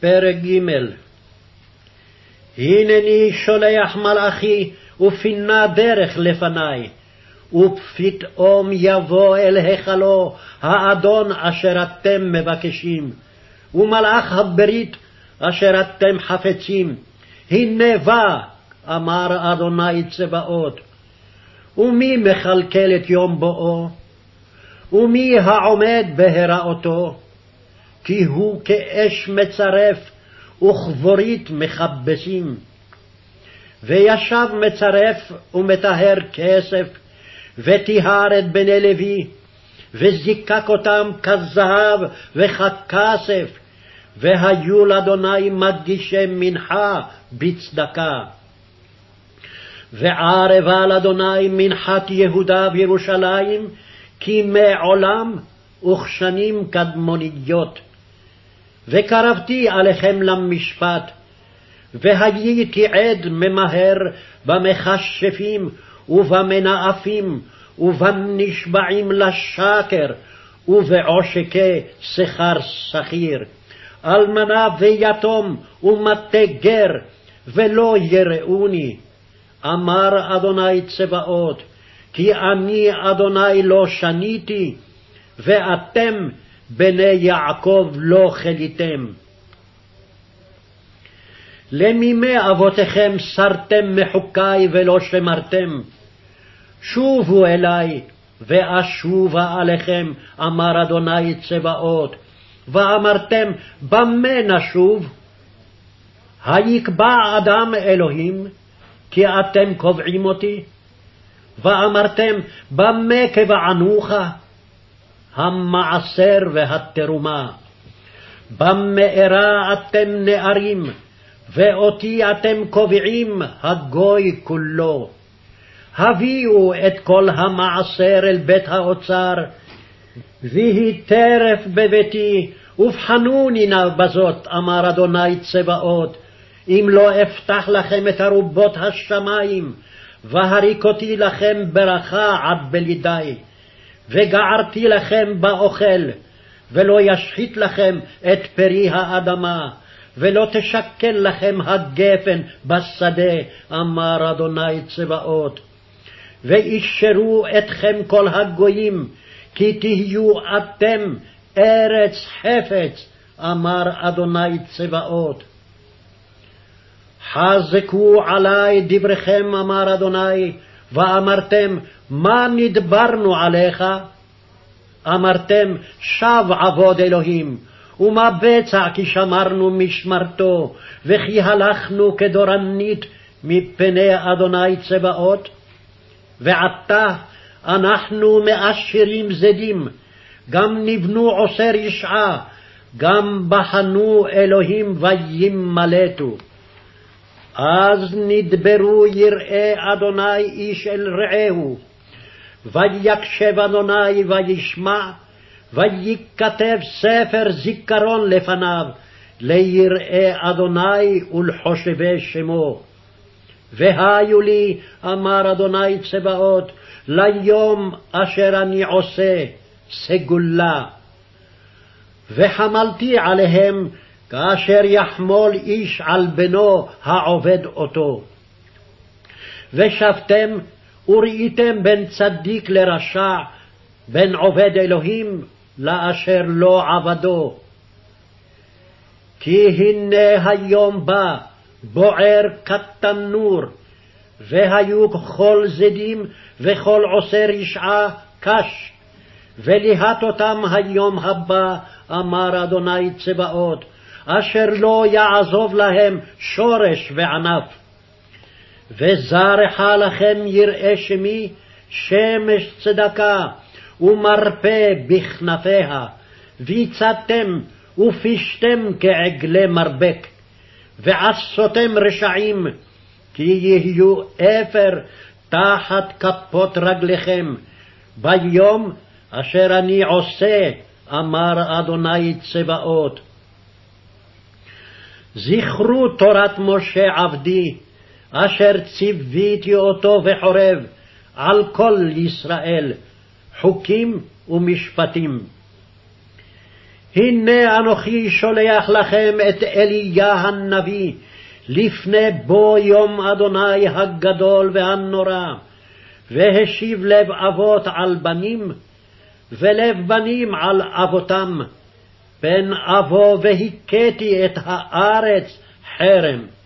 פרק ג' הנני שולח מלאכי ופינה דרך לפני, ופתאום יבוא אל היכלו האדון אשר אתם מבקשים, ומלאך הברית אשר אתם חפצים, הנה בא, אמר אדוני צבאות. ומי מכלכל את יום בואו? ומי העומד בהיראותו? כי הוא כאש מצרף וכבורית מכבסים. וישב מצרף ומטהר כסף, וטיהר את בני לוי, וזיקק אותם כזהב וככסף, והיו לאדוני מגישי מנחה בצדקה. וערבה לאדוני מנחת יהודה וירושלים, כי מעולם וכשנים קדמוניות. וקרבתי עליכם למשפט, והייתי עד ממהר במכשפים ובמנאפים ובנשבעים לשקר ובעושקי שכר שכיר, אלמנה ויתום ומטה גר, ולא יראוני. אמר אדוני צבאות, כי אני אדוני לא שניתי, ואתם בני יעקב לא כליתם. למימי אבותיכם סרתם מחוקי ולא שמרתם. שובו אלי, ואשובה עליכם, אמר אדוני צבאות. ואמרתם, במה נשוב? היקבע אדם אלוהים, כי אתם קובעים אותי? ואמרתם, במה קבענוך? המעשר והתרומה. במארה אתם נערים, ואותי אתם קובעים הגוי כולו. הביאו את כל המעשר אל בית האוצר, ויהי טרף בביתי, ובחנוני נא בזאת, אמר אדוני צבאות, אם לא אפתח לכם את ארובות השמים, והריקותי לכם ברכה עד בלידי. וגערתי לכם באוכל, ולא ישחית לכם את פרי האדמה, ולא תשקל לכם הגפן בשדה, אמר אדוני צבאות. ואישרו אתכם כל הגויים, כי תהיו אתם ארץ חפץ, אמר אדוני צבאות. חזקו עלי דבריכם, אמר אדוני, ואמרתם, מה נדברנו עליך? אמרתם, שב עבוד אלוהים, ומה בצע כי שמרנו משמרתו, וכי הלכנו כדורנית מפני אדוני צבאות? ועתה אנחנו מאשרים זדים, גם נבנו עושר ישעה, גם בחנו אלוהים וימלטו. אז נדברו יראי אדוני איש אל רעהו, ויקשב אדוני וישמע, וייכתב ספר זיכרון לפניו, ליראי אדוני ולחושבי שמו. והיו לי, אמר אדוני צבאות, ליום אשר אני עושה סגולה. וחמלתי עליהם כאשר יחמול איש על בנו העובד אותו. ושבתם וראיתם בין צדיק לרשע, בין עובד אלוהים לאשר לא עבדו. כי הנה היום בא, בוער כתנור, והיו כל זדים וכל עושר ישעה קש, וליהט אותם היום הבא, אמר אדוני צבאות, אשר לא יעזוב להם שורש וענף. וזרחה לכם יראה שמי, שמש צדקה, ומרפא בכנפיה, ויצאתם ופשתם כעגלי מרבק, ועשותם רשעים, כי יהיו אפר תחת כפות רגליכם, ביום אשר אני עושה, אמר אדוני צבאות. זכרו תורת משה עבדי, אשר ציוויתי אותו בחורב על כל ישראל, חוקים ומשפטים. הנה אנוכי שולח לכם את אליה הנביא, לפני בוא יום אדוני הגדול והנורא, והשיב לב אבות על בנים, ולב בנים על אבותם, פן אבוא והכיתי את הארץ חרם.